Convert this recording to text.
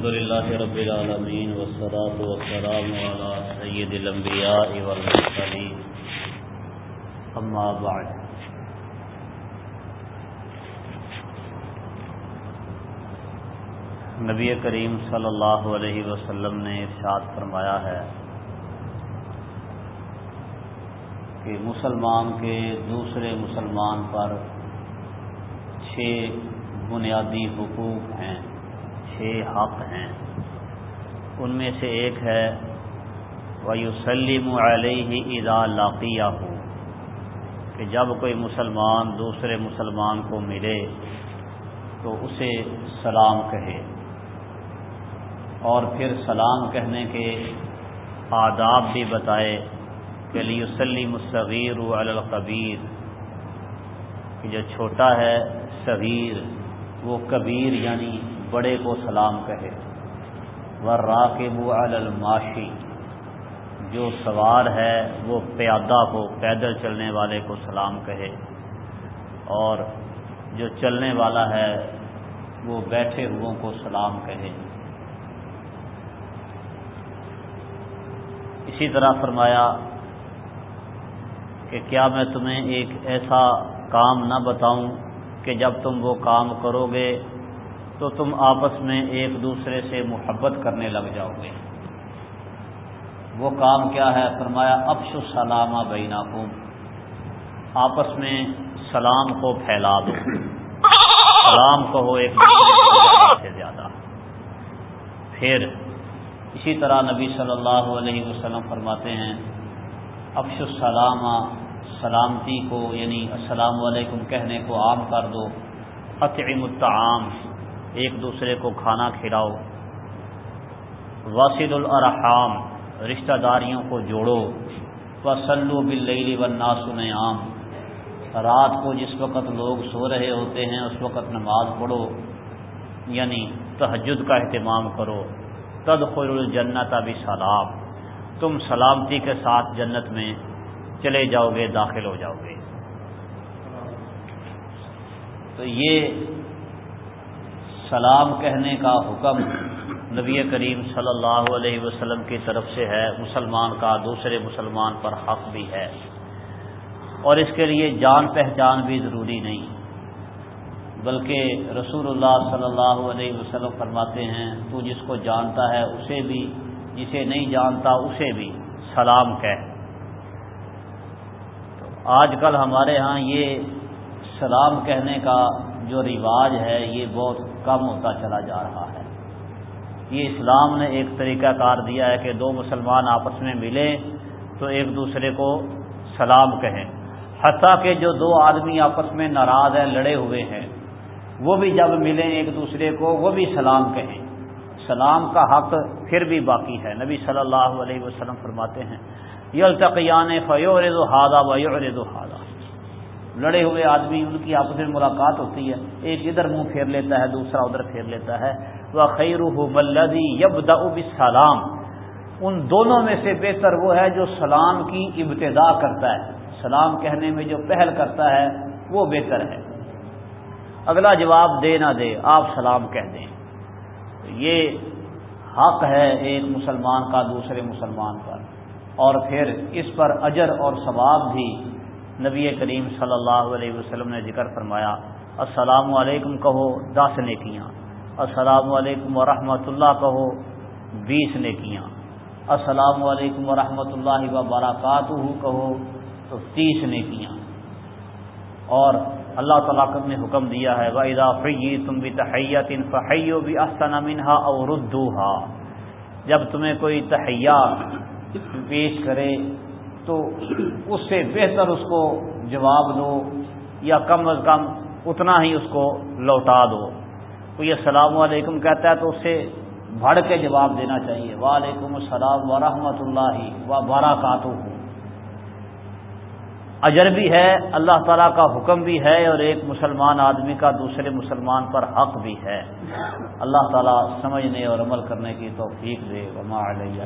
الحمد لله رب العالمين والصلاة والسلام على سيد الأنبياء والمرسلين. أما بعد. نبی کریم صلی اللہ علیہ وسلم نے ارشاد فرمایا ہے کہ مسلمان کے دوسرے مسلمان پر چھ بنیادی حقوق ہیں۔ چھ حق ہیں۔ ان میں سے ایک ہے ویوسلم علیہ اذا لاقیہ ہو کہ جب کوئی مسلمان دوسرے مسلمان کو ملے تو اسے سلام کہے۔ اور پھر سلام کہنے کے آداب بھی بتائے کہ علی وسلم صغیر القبیر کہ جو چھوٹا ہے، صغیر، وہ کبیر یعنی بڑے کو سلام کہے۔ وہ راکب الماشی جو سوار ہے، وہ پیادہ کو پیدل چلنے والے کو سلام کہے۔ اور جو چلنے والا ہے، وہ بیٹھے ہو کو سلام کہے۔ اسی طرح فرمایا کہ کیا میں تمہیں ایک ایسا کام نہ بتاؤں کہ جب تم وہ کام کرو گے تو تم آپس میں ایک دوسرے سے محبت کرنے لگ جاؤ گے۔ وہ کام کیا ہے؟ فرمایا افش السلامہ بینا آپس میں سلام کو پھیلا دو۔ سلام کہو ایک دوسرے سے زیادہ۔ پھر اسی طرح نبی صلی اللہ علیہ وسلم فرماتے ہیں افش السلامہ سلامتی کو یعنی السلام علیکم کہنے کو عام کر دو۔ اطعم الطعام ایک دوسرے کو کھانا کھلاؤ۔ واصل الرحام رشتہ داریوں کو جوڑو۔ و سلو بل و ناسن عام رات کو جس وقت لوگ سو رہے ہوتے ہیں، اس وقت نماز پڑھو۔ یعنی تہجد کا اہتمام کرو۔ تدخل الجنت ابھی سلام تم سلامتی کے ساتھ جنت میں چلے جاؤ گے، داخل ہو جاؤ گے۔ تو یہ سلام کہنے کا حکم نبی کریم صلی اللہ علیہ وسلم کی طرف سے ہے، مسلمان کا، دوسرے مسلمان پر حق بھی ہے۔ اور اس کے لیے جان پہچان بھی ضروری نہیں۔ بلکہ رسول اللہ صلی اللہ علیہ وسلم فرماتے ہیں، تو جس کو جانتا ہے اسے بھی، جسے نہیں جانتا اسے بھی سلام کہہ۔ آج کل ہمارے ہاں یہ سلام کہنے کا جو رواج ہے یہ بہت کم ہوتا چلا جا رہا ہے۔ یہ اسلام نے ایک طریقہ کار دیا ہے کہ دو مسلمان آپس میں ملیں تو ایک دوسرے کو سلام کہیں۔ حتیٰ کہ جو دو آدمی آپس میں ناراض ہیں، لڑے ہوئے ہیں، وہ بھی جب ملیں ایک دوسرے کو، وہ بھی سلام کہیں۔ سلام کا حق پھر بھی باقی ہے۔ نبی صلی اللہ علیہ وسلم فرماتے ہیں یہ التقیان فیور دو ہادہ ویور دو لڑے ہوئے آدمی، ان کی آپس میں ملاقات ہوتی ہے۔ ایک ادھر منہ پھیر لیتا ہے، دوسرا ادھر پھیر لیتا ہے۔ وہ خیر بلدی یب سلام ان دونوں میں سے بہتر وہ ہے جو سلام کی ابتدا کرتا ہے۔ سلام کہنے میں جو پہل کرتا ہے، وہ بہتر ہے۔ اگلا جواب، دے نہ دے، آپ سلام کہہ دیں۔ یہ حق ہے ایک مسلمان کا، دوسرے مسلمان پر۔ اور پھر اس پر اجر اور ثواب بھی نبی کریم صلی اللہ علیہ وسلم نے ذکر فرمایا، السلام علیکم کہو، دس نیکیاں۔ السلام علیکم ورحمۃ اللہ کہو، بیس نیکیاں۔ السلام علیکم ورحمۃ اللہ وبرکاتہ کہو، تو تیس نیکیاں۔ اور اللہ تعالیٰ نے حکم دیا ہے واحدہ فی تم بھی تحیت ان فحیو بھی آستانہ منہا اور جب تمہیں کوئی تحیہ پیش کرے تو اس سے بہتر اس کو جواب دو یا کم از کم اتنا ہی اس کو لوٹا دو۔ کوئی السلام علیکم کہتا ہے تو اس سے بڑھ کے جواب دینا چاہیے۔ وعلیکم السلام ورحمۃ اللہ و بارہ اجر بھی ہے، اللہ تعالیٰ کا حکم بھی ہے اور ایک مسلمان آدمی کا دوسرے مسلمان پر حق بھی ہے۔ اللہ تعالیٰ سمجھنے اور عمل کرنے کی توفیق دے۔ وما علیہ